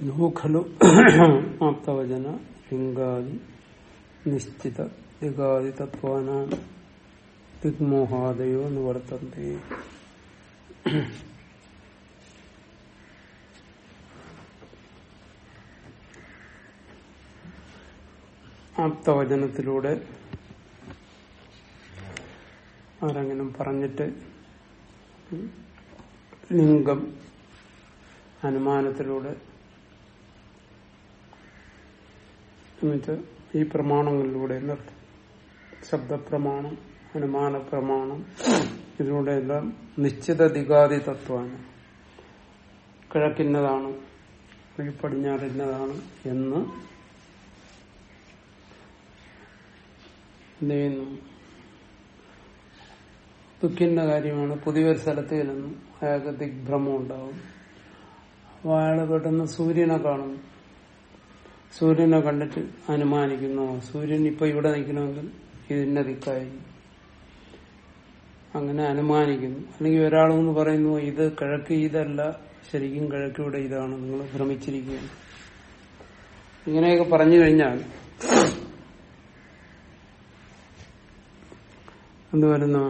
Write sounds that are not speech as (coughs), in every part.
No ഖലു ആപ്തവചന ലിംഗാദി നിശ്ചിത ദിഗാദി തത്വാനാം ദിഗ്മോഹാദയോ നിവർത്തന്തി ആപ്തവചനത്തിലൂടെ ആരെങ്കിലും പറഞ്ഞിട്ട് ലിംഗം അനുമാനത്തിലൂടെ എന്നുവെച്ചാൽ ഈ പ്രമാണങ്ങളിലൂടെ എന്നർത്ഥം ശബ്ദപ്രമാണം അനുമാന പ്രമാണം ഇതിലൂടെ എല്ലാം നിശ്ചിത ദിഗാദി തത്വമാണ്. കിഴക്കിന്നതാണ് അല്ലെങ്കിൽ പടിഞ്ഞാറിന്നതാണ് എന്ന് എന്ത് ചെയ്യുന്നു ദുഃഖിന്റെ കാര്യമാണ്. പുതിയൊരു സ്ഥലത്ത് ചെല്ലുന്നു. അയാൾക്ക് ദിഗ്ഭ്രമം ഉണ്ടാവും. അപ്പോൾ അയാൾ പെട്ടെന്ന് സൂര്യനെ കാണുന്നു സൂര്യനെ കണ്ടിട്ട് അനുമാനിക്കുന്നു. സൂര്യൻ ഇപ്പൊ ഇവിടെ നിൽക്കണമെങ്കിൽ ഇതിന്റെ ദിക്കായി അങ്ങനെ അനുമാനിക്കുന്നു. അല്ലെങ്കിൽ ഒരാളെന്ന് പറയുന്നു ഇത് കിഴക്ക് ഇതല്ല ശരിക്കും കിഴക്ക് ഇവിടെ ഇതാണ് നിങ്ങൾ ഭ്രമിച്ചിരിക്കുകയാണ്. ഇങ്ങനെയൊക്കെ പറഞ്ഞു കഴിഞ്ഞാൽ എന്ത് വരുന്നു?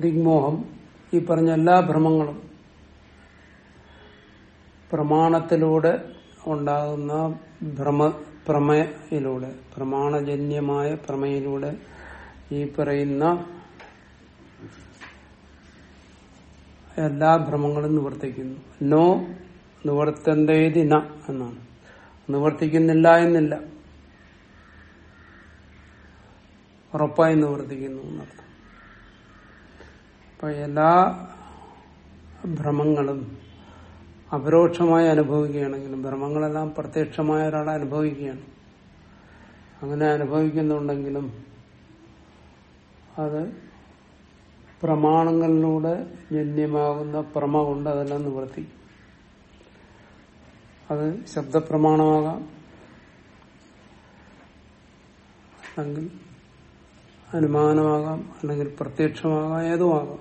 ദിഗ്മോഹം ഈ പറഞ്ഞ എല്ലാ ഭ്രമങ്ങളും പ്രമാണത്തിലൂടെ ഉണ്ടാകുന്ന ഭ്രമ പ്രമയിലൂടെ പ്രമാണജന്യമായ പ്രമയിലൂടെ ഈ പറയുന്ന എല്ലാ ഭ്രമങ്ങളും നിവർത്തിക്കുന്നു. നോ നിവർത്തന്തേതി ന എന്നാണ്. നിവർത്തിക്കുന്നില്ല എന്നില്ല. ഉറപ്പായി നിവർത്തിക്കുന്നു എന്നർത്ഥം. അപ്പൊ എല്ലാ ഭ്രമങ്ങളും അപരോക്ഷമായി അനുഭവിക്കുകയാണെങ്കിലും ഭ്രമങ്ങളെല്ലാം പ്രത്യക്ഷമായ ഒരാളെ അനുഭവിക്കുകയാണ്. അങ്ങനെ അനുഭവിക്കുന്നുണ്ടെങ്കിലും അത് പ്രമാണങ്ങളിലൂടെ ജന്യമാകുന്ന പ്രമ കൊണ്ട് അതെല്ലാം നിവർത്തിക്കും അത് ശബ്ദപ്രമാണമാകാം. അല്ലെങ്കിൽ അനുമാനമാകാം അല്ലെങ്കിൽ പ്രത്യക്ഷമാകാം ഏതുമാകാം.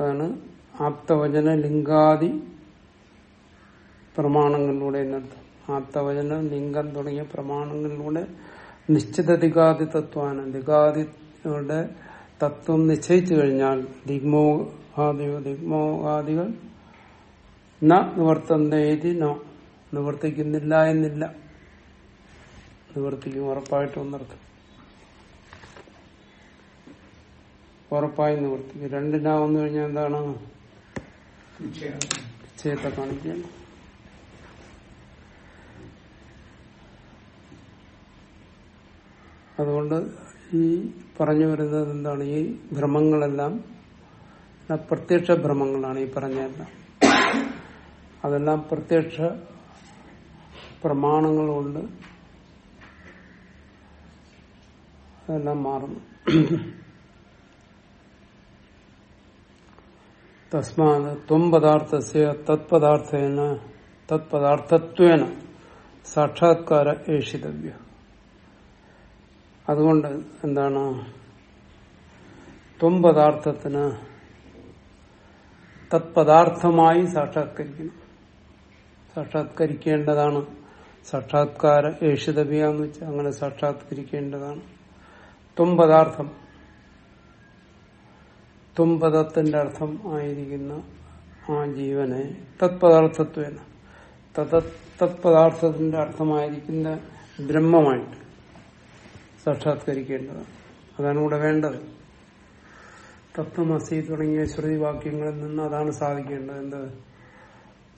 അതാണ് ആപ്തവചന ലിംഗാദി പ്രമാണങ്ങളിലൂടെ എന്നർത്ഥം ആപ്തവചന ലിംഗം തുടങ്ങിയ പ്രമാണങ്ങളിലൂടെ നിശ്ചിത ദിഗാദി തത്വാന ദിഗാദിയുടെ തത്വം നിശ്ചയിച്ചു കഴിഞ്ഞാൽ ദിഗ്മോഹാദിയോ ദിഗ്മോഹാദികൾ ന നിവർത്തന്തേതി നോ നിവർത്തിക്കുന്നില്ല എന്നില്ല. നിവർത്തിക്കും ഉറപ്പായിട്ടും എന്നർത്ഥം. ഉറപ്പായി നിവർത്തിക്കും. രണ്ടിനാവുന്നു കഴിഞ്ഞാൽ എന്താണ്? നിശ്ചയത്തെ കാണിക്കുകയാണ് അതുകൊണ്ട് ഈ പറഞ്ഞു വരുന്നത് എന്താണ്? ഈ ഭ്രമങ്ങളെല്ലാം പ്രത്യക്ഷ ഭ്രമങ്ങളാണ് ഈ പറഞ്ഞതെല്ലാം. അതെല്ലാം പ്രത്യക്ഷ പ്രമാണങ്ങൾ കൊണ്ട് അതെല്ലാം മാറുന്നു. തസ്മാത് ത്വം പദാർത്ഥസ്യ തത്പദാർത്ഥേന തത്പദാർത്ഥത്വേന സാക്ഷാത്കാര ഏഷിതവ്യ. അതുകൊണ്ട് എന്താണ്? ത്വം പദാർത്ഥത്തിന് തത്പദാർത്ഥമായി സാക്ഷാത്കരിക്കണം സാക്ഷാത്കരിക്കേണ്ടതാണ്. സാക്ഷാത്കാര ഏഷിതവ്യ എന്ന് വെച്ചാൽ അങ്ങനെ സാക്ഷാത്കരിക്കേണ്ടതാണ്. ത്വം പദാർത്ഥം തുമ്പദത്തിന്റെ അർത്ഥം ആയിരിക്കുന്ന ആ ജീവനെ തത്പദാർത്ഥത്വേന. തത്പദാർത്ഥത്തിന്റെ അർത്ഥമായിരിക്കുന്ന ബ്രഹ്മമായിട്ട് സാക്ഷാത്കരിക്കേണ്ടതാണ് അതാണ് ഇവിടെ വേണ്ടത്. തത്വമസി തുടങ്ങിയ ശ്രുതി വാക്യങ്ങളിൽ നിന്ന് അതാണ് സാധിക്കേണ്ടത്. എന്ത്?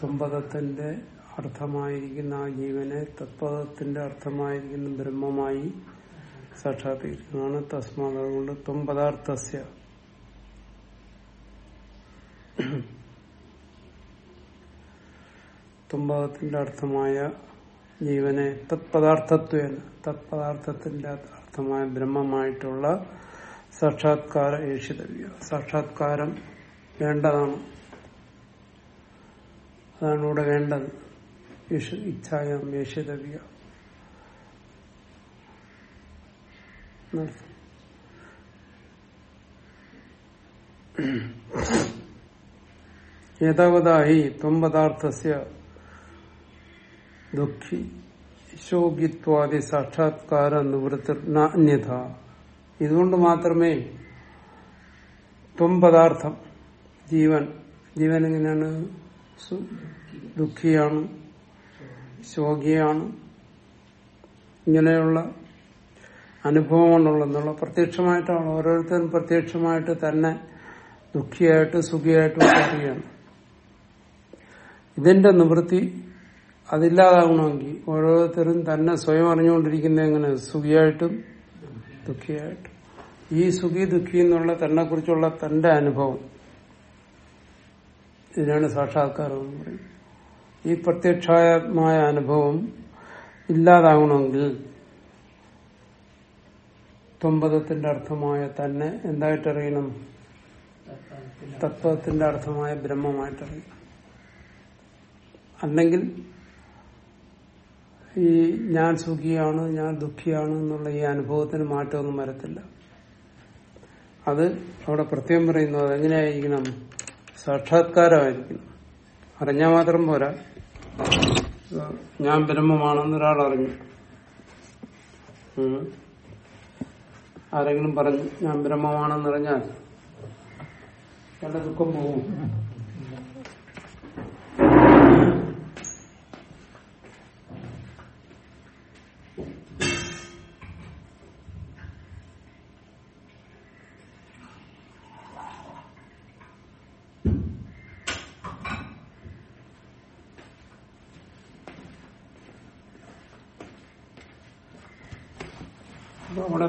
തുമ്പതത്തിന്റെ അർത്ഥമായിരിക്കുന്ന ആ ജീവനെ തത്പദത്തിന്റെ അർത്ഥമായിരിക്കുന്ന ബ്രഹ്മമായി സാക്ഷാത്കരിക്കുന്നതാണ്. തസ്മാത് അതുകൊണ്ട് തുമ്പദാർത്ഥസ്യ (coughs) തുമ്പകത്തിന്റെ അർത്ഥമായ ജീവനെ തത്പദാർത്ഥത്വേന. തത്പദാർത്ഥത്തിന്റെ അർത്ഥമായ ബ്രഹ്മമായിട്ടുള്ള സാക്ഷാത്കാര ഏഷിതവ്യ സാക്ഷാത്കാരം വേണ്ടതാണ്. അതാണ് ഇവിടെ വേണ്ടത്. ഇച്ഛായം ഏഷിതവ്യ എന്നർത്ഥം ഏതാവതായി ത്വം പദാർത്ഥസ്യ ദുഃഖി ശോകിത്വാദി സാക്ഷാത്കാര നിവൃത്തി അന്യഥ. ഇതുകൊണ്ട് മാത്രമേ ത്വം പദാർത്ഥം ജീവൻ ജീവൻ എങ്ങനെയാണ്? ദുഃഖിയാണ് ശോകിയാണ് ഇങ്ങനെയുള്ള അനുഭവങ്ങളുള്ള പ്രത്യക്ഷമായിട്ടാണ് ഓരോരുത്തരും പ്രത്യക്ഷമായിട്ട് തന്നെ ദുഃഖിയായിട്ട് സുഖിയായിട്ട് അറിയാണ് ഇതിന്റെ നിവൃത്തി അതില്ലാതാകണമെങ്കിൽ ഓരോരുത്തരും തന്നെ സ്വയം അറിഞ്ഞുകൊണ്ടിരിക്കുന്ന എങ്ങനെ? സുഖിയായിട്ടും ദുഃഖിയായിട്ടും. ഈ സുഖി ദുഃഖി എന്നുള്ള തന്നെ കുറിച്ചുള്ള തന്റെ അനുഭവം. ഇതിനാണ് സാക്ഷാത്കാരം എന്ന് പറയുന്നത്. ഈ പ്രത്യക്ഷമായ അനുഭവം ഇല്ലാതാകണമെങ്കിൽ തൊമ്പതത്തിന്റെ അർത്ഥമായ തന്നെ എന്തായിട്ടറിയണം? തത്വത്തിന്റെ അർത്ഥമായ ബ്രഹ്മമായിട്ടറിയണം. അല്ലെങ്കിൽ ഈ ഞാൻ സുഖിയാണ് ഞാൻ ദുഃഖിയാണ് എന്നുള്ള ഈ അനുഭവത്തിന് മാറ്റമൊന്നും വരത്തില്ല. അത് അവിടെ പ്രത്യേകം പറയുന്നത് എങ്ങനെയായിരിക്കണം സാക്ഷാത്കാരമായിരിക്കണം. അറിഞ്ഞാൽ മാത്രം പോരാ. ഞാൻ ബ്രഹ്മമാണെന്ന് ഒരാൾ അറിഞ്ഞു. ആരെങ്കിലും പറഞ്ഞു ഞാൻ ബ്രഹ്മമാണെന്നറിഞ്ഞാൽ എന്റെ ദുഃഖം പോകും.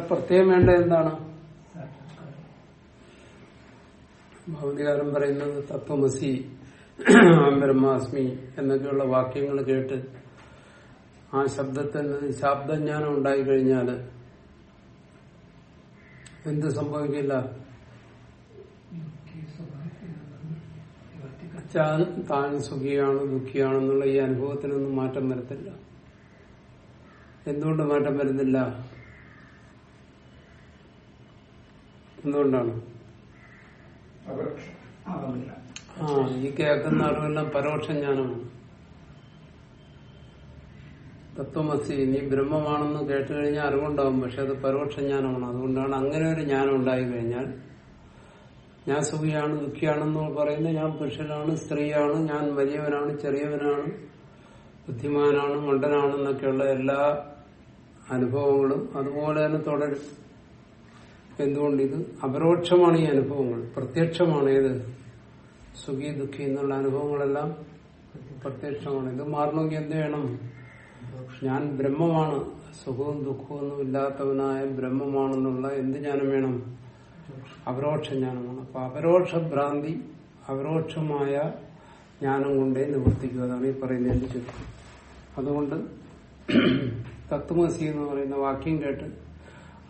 പ്രത്യേകം വേണ്ടത് എന്താണ്? ഭൗതികാരം പറയുന്നത് തത്വമസി ബ്രഹ്മാസ്മി എന്നൊക്കെയുള്ള വാക്യങ്ങൾ കേട്ട് ആ ശബ്ദത്തിൽ നിന്ന് ശബ്ദജ്ഞാനം ഉണ്ടായിക്കഴിഞ്ഞാൽ എന്ത് സംഭവിക്കില്ല? താൻ സുഖിയാണ് ദുഃഖിയാണെന്നുള്ള ഈ അനുഭവത്തിനൊന്നും മാറ്റം വരത്തില്ല. എന്തുകൊണ്ട് മാറ്റം വരുന്നില്ല? എന്തുകൊണ്ടാണ്? ആ ഈ കേൾക്കുന്ന അറിവെല്ലാം പരോക്ഷ ജ്ഞാനമാണ് തത്വമസി നീ ബ്രഹ്മമാണെന്ന് കേട്ടു കഴിഞ്ഞാൽ അറിവുണ്ടാവും പക്ഷെ അത് പരോക്ഷ ജ്ഞാനമാണ് അതുകൊണ്ടാണ് അങ്ങനെ ഒരു ജ്ഞാനം ഉണ്ടായി കഴിഞ്ഞാൽ ഞാൻ സുഖിയാണ് ദുഃഖിയാണെന്ന് പറയുന്നത് ഞാൻ പുരുഷനാണ് സ്ത്രീയാണ് ഞാൻ വലിയവനാണ് ചെറിയവനാണ് ബുദ്ധിമാനാണ് മണ്ടനാണെന്നൊക്കെയുള്ള എല്ലാ അനുഭവങ്ങളും അതുപോലെ തന്നെ തുടരും. എന്തുകൊണ്ട് ഇത് അപരോക്ഷമാണ് ഈ അനുഭവങ്ങൾ. പ്രത്യക്ഷമാണ് ഏത്? സുഖി ദുഃഖി എന്നുള്ള അനുഭവങ്ങളെല്ലാം പ്രത്യക്ഷമാണ്. ഇത് മാറണമെങ്കിൽ എന്ത് വേണം ഞാൻ ബ്രഹ്മമാണ്. സുഖവും ദുഃഖവും ഇല്ലാത്തവനായ ബ്രഹ്മമാണെന്നുള്ള എന്ത് ജ്ഞാനം വേണം? അപരോക്ഷ ജ്ഞാനമാണ് അപ്പൊ അപരോക്ഷ ഭ്രാന്തി അപരോക്ഷമായ ജ്ഞാനം കൊണ്ടേ നിവർത്തിക്കുക. അതാണ് ഈ പറയുന്നതിന്റെ ചിത്രം അതുകൊണ്ട് തത്വമസി എന്ന് പറയുന്ന വാക്യം കേട്ട്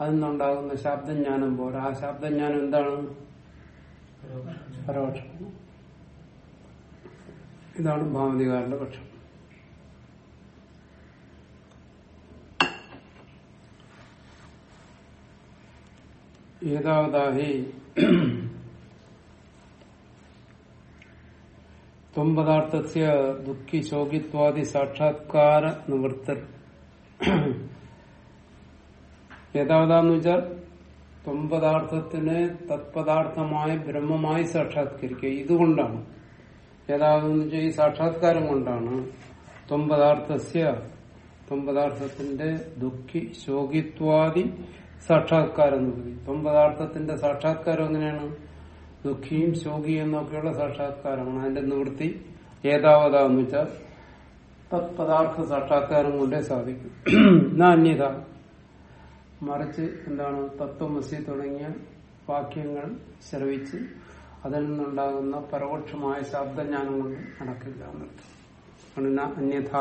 അതിൽ നിന്നുണ്ടാകുന്ന ശബ്ദജ്ഞാനം പോരാ. ആ ശബ്ദജ്ഞാനം എന്താണ്? പരോക്ഷം ഇതാണ് ഭാവതികാരന്റെ പക്ഷം. ഏതാവതാഹി ത്വംപദാർത്ഥസ്യ ദുഃഖി ശോകിത്വാദി സാക്ഷാത്കാര നിവൃത്തർ ഏതാവതാന്ന് വെച്ചാൽ ത്വംപദാർത്ഥത്തിനെ തത്പദാർത്ഥമായ ബ്രഹ്മമായി സാക്ഷാത്കരിക്കുക. ഇതുകൊണ്ടാണ്. ഏതാവതെന്ന് വെച്ചാൽ ഈ സാക്ഷാത്കാരം കൊണ്ടാണ് ത്വംപദാർത്ഥസ്യ ത്വംപദാർത്ഥത്തിന്റെ ദുഃഖി ശോകിത്വാദി സാക്ഷാത്കാരം എന്ന് പറയും ത്വംപദാർത്ഥത്തിന്റെ സാക്ഷാത്കാരം എങ്ങനെയാണ്? ദുഃഖിയും ശോകിയും എന്നൊക്കെയുള്ള സാക്ഷാത്കാരമാണ്. അതിന്റെ നിവൃത്തി ഏതാവതാന്ന് വെച്ചാൽ തത്പദാർത്ഥ സാക്ഷാത്കാരം കൊണ്ടേ സാധിക്കും. (clears throat) അന്യത മറിച്ച് എന്താണ് തത്വമസി തുടങ്ങിയ വാക്യങ്ങൾ ശ്രവിച്ച് അതിൽ നിന്നുണ്ടാകുന്ന പരോക്ഷമായ ശബ്ദജ്ഞാനം കൊണ്ട് നടക്കില്ല എന്നർത്ഥം അന്യഥ.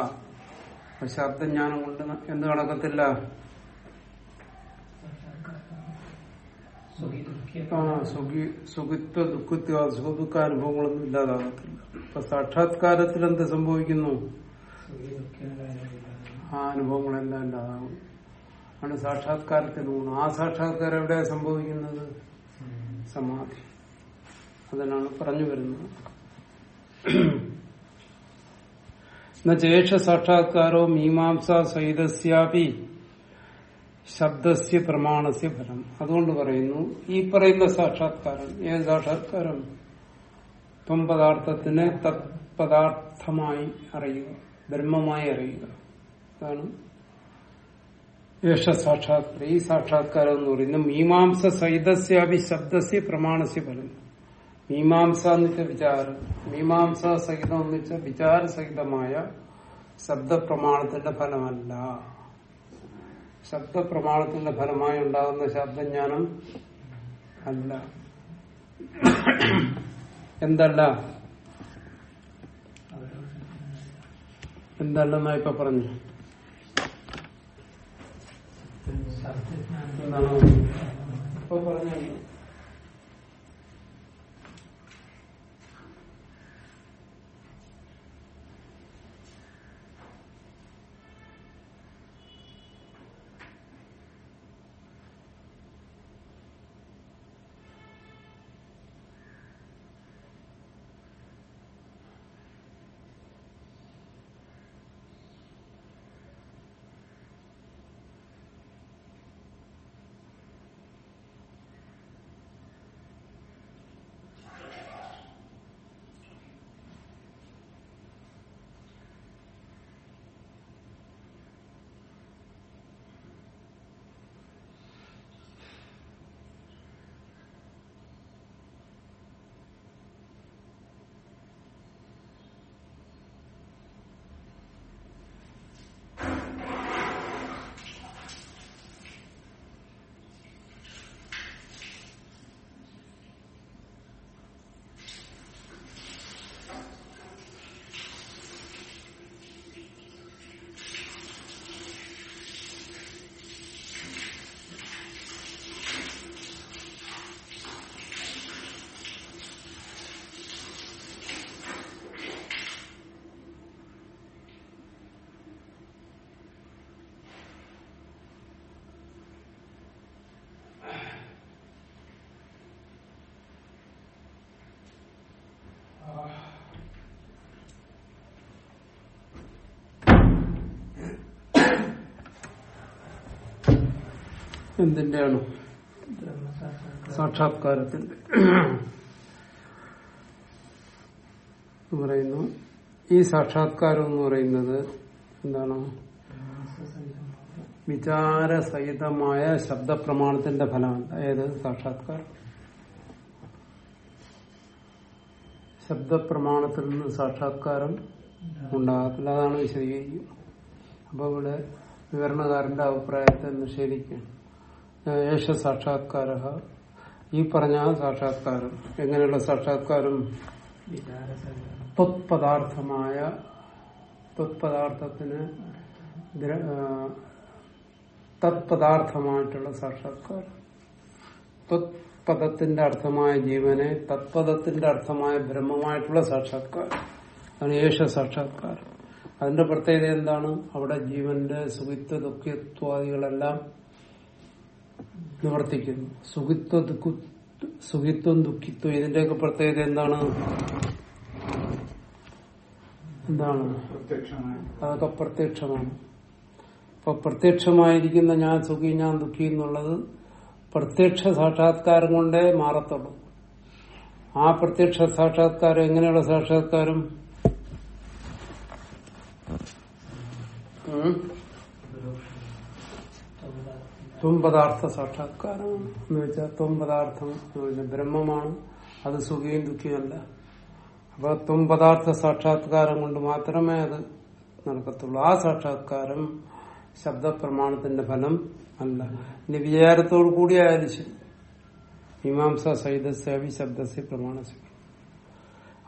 ശബ്ദജ്ഞാനം കൊണ്ട് എന്ത് നടക്കത്തില്ല? സുഖിത്വ ദുഃഖത്വ സുഖദുഃഖ അനുഭവങ്ങളൊന്നും ഇല്ലാതാകത്തില്ല. ഇപ്പൊ സാക്ഷാത്കാരത്തിൽ എന്ത് സംഭവിക്കുന്നു? ആ അനുഭവങ്ങളെല്ലാം ഇല്ലാതാകും. ആണ് സാക്ഷാത്കാരത്തിന് ഊണ് ആ സാക്ഷാത്കാരം എവിടെ സംഭവിക്കുന്നത്? സമാധി. അതിനാണ് പറഞ്ഞു വരുന്നത്. ചേഷ സാക്ഷാത്കാരോ മീമാംസ സഹിതസ്യാപി ശബ്ദസ്യ പ്രമാണസ്യ ഫലം. അതുകൊണ്ട് പറയുന്നു ഈ പറയുന്ന സാക്ഷാത്കാരം ഏത് സാക്ഷാത്കാരം? ത്വം പദാർത്ഥത്തിനെ തത്പദാർത്ഥമായി അറിയുക ബ്രഹ്മമായി അറിയുക. അതാണ് യേശ സാക്ഷാത്കാരം ഈ സാക്ഷാത്കാരം എന്ന് പറയുന്നത് മീമാംസ സഹിതസ്യാപി ശബ്ദസ്യ പ്രമാണസ്യ ഫലം. മീമാംസ എന്ന് വെച്ച വിചാരം മീമാംസ സഹിതം എന്ന് വെച്ച വിചാരസഹിതമായ ശബ്ദപ്രമാണത്തിന്റെ ഫലമല്ല. ശബ്ദപ്രമാണത്തിന്റെ ഫലമായി ഉണ്ടാകുന്ന ശബ്ദജ്ഞാനം അല്ല. എന്തല്ല? എന്തല്ലെന്നാ ഇപ്പൊ പറഞ്ഞു? ഇപ്പൊ പറഞ്ഞു എന്തിന്റെയാണ്? സാക്ഷാത്കാരത്തിന്റെ. പറയുന്നു. ഈ സാക്ഷാത്കാരം എന്ന് പറയുന്നത് എന്താണ്? വിചാരസഹിതമായ ശബ്ദപ്രമാണത്തിന്റെ ഫലമാണ്. അതായത് സാക്ഷാത്കാരം. ശബ്ദപ്രമാണത്തിൽ നിന്ന് സാക്ഷാത്കാരം ഉണ്ടാകത്തില്ല. അതാണ് വിശദീകരിക്കുന്നത്. അപ്പൊ ഇവിടെ വിവരണകാരന്റെ അഭിപ്രായത്തെ നിഷേധിക്കുകയാണ് യേശ സാക്ഷാത്കാര ഈ പറഞ്ഞ സാക്ഷാത്കാരം എങ്ങനെയുള്ള സാക്ഷാത്കാരം? ദ്ര- ആ, തത്പദാർത്ഥമായിട്ടുള്ള സാക്ഷാത്കാരം. ത്വത്പദത്തിന്റെ അർത്ഥമായ ജീവനെ തത്പദത്തിന്റെ അർത്ഥമായ ബ്രഹ്മമായിട്ടുള്ള സാക്ഷാത്കാരം. അതാണ് യേശ സാക്ഷാത്കാരം. അതിന്റെ പ്രത്യേകത എന്താണ്? അവിടെ ജീവന്റെ സുഖിത്വ ദുഃഖിത്വാദികളെല്ലാം നിവർത്തിക്കുന്നു. സുഖിത്വ ദുഃഖ സുഖിത്വം ദുഃഖിത്വം ഇതിന്റെയൊക്കെ പ്രത്യേകത എന്താണ്? എന്താണ്? അതൊക്കെ പ്രത്യക്ഷമാണ് അപ്പൊ പ്രത്യക്ഷമായിരിക്കുന്ന ഞാൻ സുഖി ഞാൻ ദുഃഖി എന്നുള്ളത് പ്രത്യക്ഷ സാക്ഷാത്കാരം കൊണ്ടേ മാറത്തുള്ളൂ. ആ പ്രത്യക്ഷ സാക്ഷാത്കാരം എങ്ങനെയുള്ള സാക്ഷാത്കാരം? ഉം? ത്വംപദാർത്ഥ സാക്ഷാത്കാരമാണ് എന്ന് വെച്ചാൽ ത്വംപദാർത്ഥം എന്ന് വെച്ചാൽ ബ്രഹ്മമാണ്. അത് സുഖിയും ദുഃഖിയുമല്ല അപ്പൊ ത്വം പദാർത്ഥ സാക്ഷാത്കാരം കൊണ്ട് മാത്രമേ അത് നടക്കത്തുള്ളൂ. ആ സാക്ഷാത്കാരം ശബ്ദപ്രമാണത്തിന്റെ ഫലം അല്ല. ഇനി വിചാരത്തോടു കൂടിയായാലും ശരി. മീമാംസ സഹിതസ്യാവി ശബ്ദസ്യ പ്രമാണസ്യ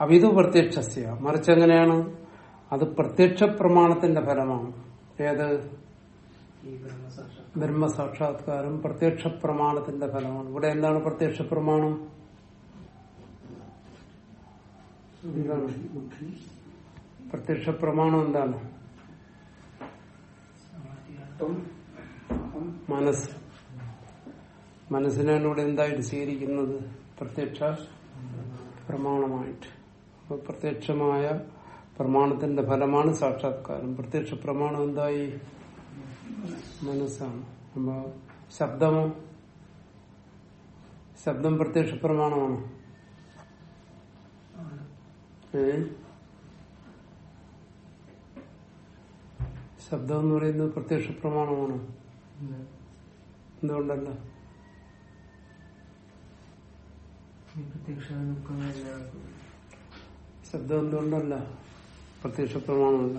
അപ്പൊ ഇത് പ്രത്യക്ഷസ്യ. മറിച്ച് എങ്ങനെയാണ്? അത് പ്രത്യക്ഷ പ്രമാണത്തിന്റെ ഫലമാണ്. ഏത്? ബ്രഹ്മസാക്ഷാത്കാരം. പ്രത്യക്ഷ പ്രമാണത്തിന്റെ ഫലമാണ്. ഇവിടെ എന്താണ് പ്രത്യക്ഷ പ്രമാണം എന്താണ്? പ്രത്യക്ഷ പ്രമാണം എന്താണ് മനസ്സ്. മനസ്സിനാണ് ഇവിടെ എന്തായിട്ട് സ്വീകരിക്കുന്നത് പ്രത്യക്ഷ പ്രമാണമായിട്ട്. പ്രത്യക്ഷമായ പ്രമാണത്തിന്റെ ഫലമാണ് സാക്ഷാത്കാരം. പ്രത്യക്ഷ പ്രമാണം എന്തായി? മനസ്സാണ്. അപ്പോ ശബ്ദമോ ശബ്ദം പ്രത്യക്ഷ പ്രമാണമാണോ ശബ്ദം എന്ന് പറയുന്നത് പ്രത്യക്ഷ പ്രമാണമാണ് എന്തുകൊണ്ടല്ല ശബ്ദം എന്തുകൊണ്ടല്ല? പ്രത്യക്ഷ പ്രമാണമല്ല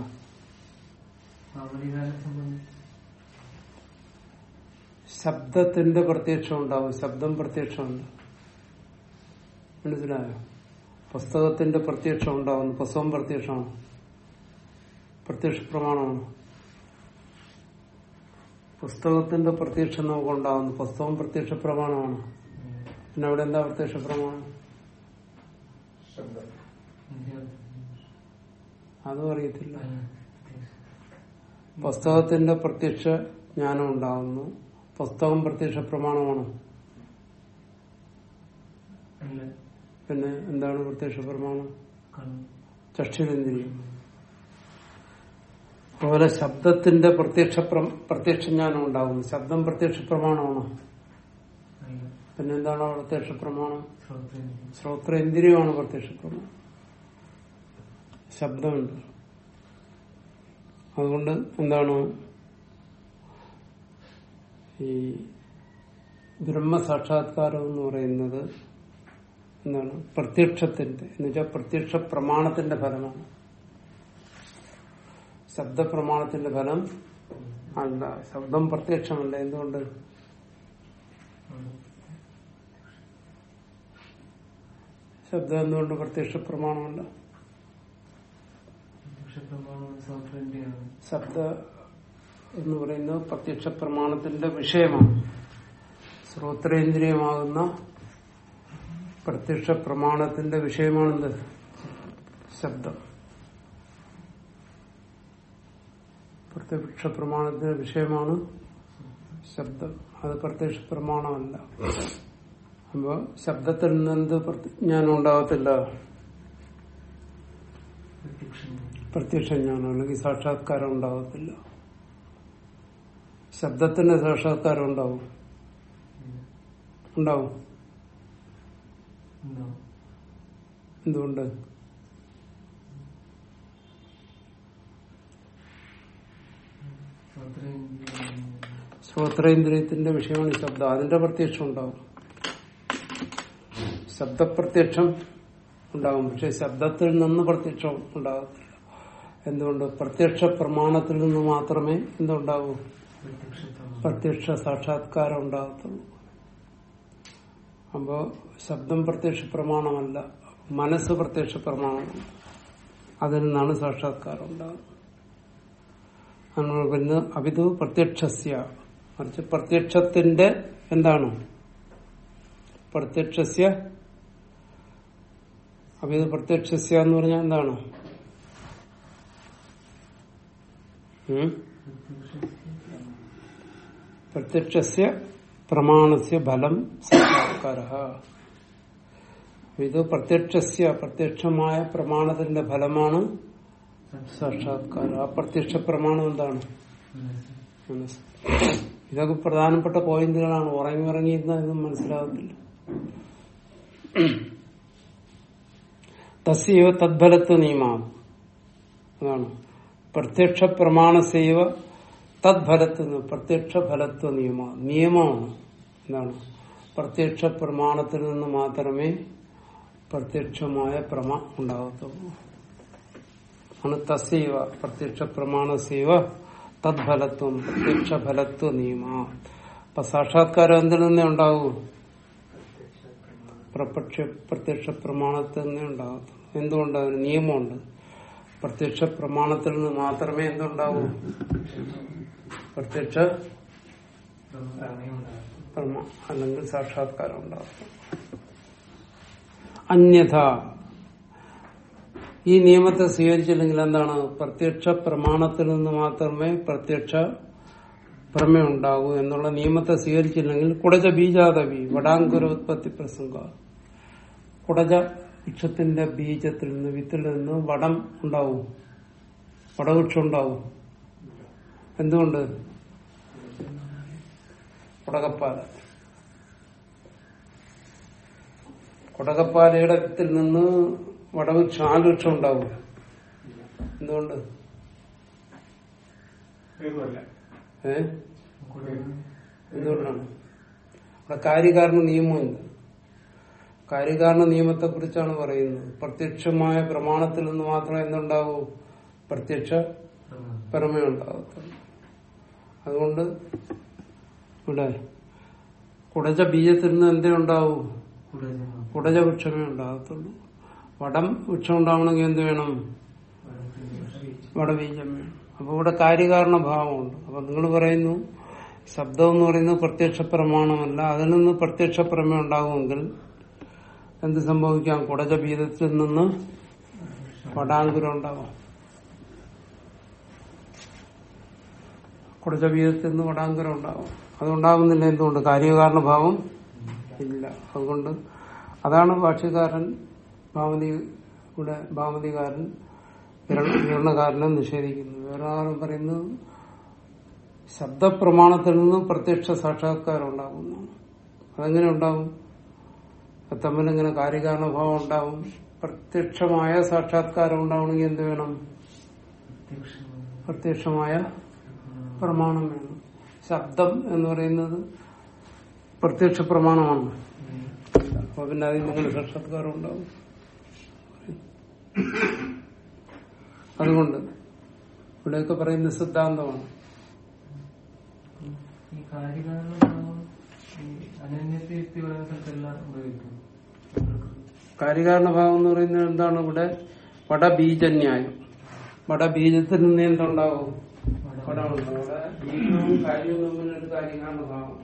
ശബ്ദത്തിന്റെ പ്രത്യക്ഷം ഉണ്ടാവും ശബ്ദം പ്രത്യക്ഷമുണ്ട്. മനസ്സിലായോ? പുസ്തകത്തിന്റെ പ്രത്യക്ഷം ഉണ്ടാവുന്നു പുസ്തകം പ്രത്യക്ഷമാണ്. പ്രത്യക്ഷ പ്രമാണമാണ്. പുസ്തകത്തിന്റെ പ്രത്യക്ഷം നമുക്ക് ഉണ്ടാവുന്നു പുസ്തകം പ്രത്യക്ഷ പ്രമാണമാണ്. പിന്നെ അവിടെ എന്താ പ്രത്യക്ഷ പ്രമാണം? അതും അറിയത്തില്ല. പുസ്തകത്തിന്റെ പ്രത്യക്ഷ ജ്ഞാനം ഉണ്ടാകുന്നു പുസ്തകം പ്രത്യക്ഷ പ്രമാണമാണ്. പിന്നെ? എന്താണ് പ്രത്യക്ഷ പ്രമാണം? ചക്ഷുരേന്ദ്രിയം അതുപോലെ ശബ്ദത്തിന്റെ പ്രത്യക്ഷ പ്ര- പ്രത്യക്ഷ ജ്ഞാനം ഉണ്ടാകുന്നു. ശബ്ദം പ്രത്യക്ഷ പ്രമാണമാണോ. പിന്നെന്താണ് പ്രത്യക്ഷ പ്രമാണം? ശ്രോത്രേന്ദ്രിയം. ശ്രോത്രേന്ദ്രിയമാണ് പ്രത്യക്ഷ പ്രമാണം. ശബ്ദമുണ്ട്. അതുകൊണ്ട് എന്താണ് ഈ ബ്രഹ്മസാക്ഷാത്കാരം എന്ന് പറയുന്നത് എന്താണ്? പ്രത്യക്ഷത്തിന്റെ എന്നുവെച്ചാൽ പ്രത്യക്ഷ പ്രമാണത്തിന്റെ ഫലമാണ്. ശബ്ദപ്രമാണത്തിന്റെ ഫലം അല്ല ശബ്ദം പ്രത്യക്ഷമല്ല. എന്തുകൊണ്ട്? ശബ്ദം എന്തുകൊണ്ട് പ്രത്യക്ഷ പ്രമാണമല്ല? ശബ്ദ എന്ന് പറയുന്നത് പ്രത്യക്ഷ പ്രമാണത്തിന്റെ വിഷയമാണ്. ശ്രോത്രേന്ദ്രിയമാകുന്ന പ്രത്യക്ഷ പ്രമാണത്തിന്റെ വിഷയമാണെന്ത്? ശബ്ദം. പ്രത്യക്ഷ പ്രമാണത്തിന്റെ വിഷയമാണ് ശബ്ദം. അത് പ്രത്യക്ഷ പ്രമാണമല്ല. അപ്പോ ശബ്ദത്തിൽ നിന്നെന്ത് ജ്ഞാനം ഉണ്ടാകത്തില്ല? പ്രത്യക്ഷം പ്രത്യക്ഷ ജ്ഞാനം അല്ലെങ്കിൽ സാക്ഷാത്കാരം ഉണ്ടാകത്തില്ല. ശബ്ദത്തിന്റെ സാക്ഷാത്കാരം ഉണ്ടാവും. ഉണ്ടാവും. എന്തുകൊണ്ട്? ശ്രോത്രേന്ദ്രിയം ശ്രോത്രേന്ദ്രിയത്തിന്റെ വിഷയമാണ് ശബ്ദം. അതിന്റെ പ്രത്യക്ഷം ഉണ്ടാവും. ശബ്ദപ്രത്യക്ഷം ഉണ്ടാവും. പക്ഷെ ശബ്ദത്തിൽ നിന്ന് പ്രത്യക്ഷം ഉണ്ടാകത്തില്ല. എന്തുകൊണ്ട്? പ്രത്യക്ഷ പ്രമാണത്തിൽ നിന്ന് മാത്രമേ എന്തുണ്ടാവൂ? പ്രത്യക്ഷ സാക്ഷാത്കാരം ഉണ്ടാകത്തുള്ളൂ അപ്പോ ശബ്ദം പ്രത്യക്ഷ പ്രമാണമല്ല മനസ്സ് പ്രത്യക്ഷ പ്രമാണമല്ല അതിൽ നിന്നാണ് സാക്ഷാത്കാരം ഉണ്ടാകുന്നത് പിന്നെ അവിതു പ്രത്യക്ഷസ്യ. മറിച്ച് പ്രത്യക്ഷത്തിന്റെ എന്താണ്? പ്രത്യക്ഷസ്യ. അവിത് പ്രത്യക്ഷസ്യ എന്ന് പറഞ്ഞാൽ എന്താണ്? പ്രത്യക്ഷസ്യ പ്രമാണസ്യ ഫലം സാക്ഷാത്കാര ഇത് പ്രത്യക്ഷസ്യ പ്രത്യക്ഷമായ പ്രമാണത്തിന്റെ ഫലമാണ് സാക്ഷാത്കാരം. ആ പ്രത്യക്ഷ പ്രമാണം എന്താണ്? ഇതൊക്കെ പ്രധാനപ്പെട്ട പോയിന്റുകളാണ്. ഉറങ്ങി ഉറങ്ങിയിരുന്ന ഇതൊന്നും മനസ്സിലാകത്തില്ല. തസ്യവ തദ്ഫലത്വ നിയമം. അതാണ്. പ്രത്യക്ഷ പ്രമാണസേവ തദ്ഫലത്വ പ്രത്യക്ഷ ഫലത്വ നിയമ നിയമമാണ്. എന്താണ്? പ്രത്യക്ഷ പ്രമാണത്തിൽ നിന്ന് മാത്രമേ പ്രത്യക്ഷമായ പ്രമ ഉണ്ടാകത്തുള്ളൂ. ആണ് പ്രത്യക്ഷ പ്രത്യക്ഷ പ്രമാണസേവ തദ്ഫലത്വം പ്രത്യക്ഷ ഫലത്വ നിയമ. അപ്പൊ സാക്ഷാത്കാരം എന്തിൽ നിന്നേ ഉണ്ടാകൂ? പ്രപക്ഷ പ്രത്യക്ഷ പ്രമാണത്തിൽ നിന്നേ ഉണ്ടാകത്തുള്ളൂ. എന്തുകൊണ്ട്? അതിന് നിയമമുണ്ട്. പ്രത്യക്ഷ പ്രമാണത്തിൽ നിന്ന് മാത്രമേ എന്തുണ്ടാവൂ പ്രത്യക്ഷ ബ്രഹ്മ അല്ലെങ്കിൽ സാക്ഷാത്കാരം ഉണ്ടാകും അന്യഥ ഈ നിയമത്തെ സ്വീകരിച്ചില്ലെങ്കിൽ എന്താണ്? പ്രത്യക്ഷ പ്രമാണത്തിൽ നിന്ന് മാത്രമേ പ്രത്യക്ഷ പ്രമേയം ഉണ്ടാകൂ എന്നുള്ള നിയമത്തെ സ്വീകരിച്ചില്ലെങ്കിൽ കുടജ ബീജാദവി വടാങ്കുര ഉത്പത്തി പ്രസംഗ. കുടജ വൃക്ഷത്തിന്റെ ബീജത്തിൽ നിന്ന് വിത്തിൽ നിന്ന് വടം ഉണ്ടാവും. വടവൃക്ഷം ഉണ്ടാവും. എന്തുകൊണ്ട്? കുടകപ്പാല. കുടകപ്പാലയിടത്തിൽ നിന്ന് വടവ് ആൽവൃക്ഷം ഉണ്ടാവും. എന്തുകൊണ്ട്? ഏ? എന്തുകൊണ്ടാണ്? അവിടെ കാര്യകാരണ നിയമമുണ്ട്. കാര്യകാരണ നിയമത്തെ കുറിച്ചാണ് പറയുന്നത്. പ്രത്യക്ഷമായ പ്രമാണത്തിൽ നിന്ന് മാത്രമേ എന്തുണ്ടാവൂ? പ്രത്യക്ഷ പരമേ ഉണ്ടാകത്തുള്ളൂ അതുകൊണ്ട് ഇവിടെ കുടജ ബീജത്തിൽ നിന്ന് എന്തേ ഉണ്ടാവൂ? കുടജ. വൃക്ഷമേ ഉണ്ടാകത്തുള്ളൂ. വടം വൃക്ഷം ഉണ്ടാവണമെങ്കിൽ എന്ത് വേണം? വടബീജം വേണം. അപ്പൊ ഇവിടെ കാര്യകാരണ ഭാവമുണ്ട്. അപ്പൊ നിങ്ങൾ പറയുന്നു ശബ്ദം എന്ന് പറയുന്നത് പ്രത്യക്ഷ പ്രമാണമല്ല അതിൽ നിന്ന് പ്രത്യക്ഷ പ്രമേയം ഉണ്ടാകുമെങ്കിൽ എന്ത് സംഭവിക്കാം? കുടജ ബീജത്തിൽ നിന്ന് വടാങ്കുരം ഉണ്ടാവാം കുടജ വീതത്തിൽ നിന്ന് വടാന്തരം ഉണ്ടാവും. അതുണ്ടാകുന്നില്ല എന്തുകൊണ്ട്? കാര്യകാരണ ഭാവം ഇല്ല. അതുകൊണ്ട് അതാണ് ഭാഷ്യകാരൻ ഭാവതി ഇവിടെ ഭാവതികാരൻ വിവരണകാരനെ നിഷേധിക്കുന്നത്. വേറെ ആരും പറയുന്നത് ശബ്ദപ്രമാണത്തിൽ നിന്ന് പ്രത്യക്ഷ സാക്ഷാത്കാരം ഉണ്ടാകുന്നു അതെങ്ങനെ ഉണ്ടാവും? തമ്മിൽ ഇങ്ങനെ കാര്യകാരണഭാവം ഉണ്ടാവും? പ്രത്യക്ഷമായ സാക്ഷാത്കാരം ഉണ്ടാവണമെങ്കിൽ എന്ത് വേണം? പ്രത്യക്ഷമായ പ്രമാണം വേണം. ശബ്ദം എന്ന് പറയുന്നത് പ്രത്യക്ഷ പ്രമാണമാണ്. അപ്പൊ പിന്നെ അതിൽ നിങ്ങൾ സാക്ഷാത്കാരം ഉണ്ടാവും അതുകൊണ്ട് ഇവിടെയൊക്കെ പറയുന്ന സിദ്ധാന്തമാണ്. കാര്യകാരണം കാര്യകാരണഭാവം എന്ന് പറയുന്നത് എന്താണ് ഇവിടെ? വടബീജന്യായം. വടബീജത്തിൽ നിന്ന് എന്തുണ്ടാവും? അവിടെ ബീജവും കാര്യവും തമ്മിലൊരു കാര്യകാരണഭാവം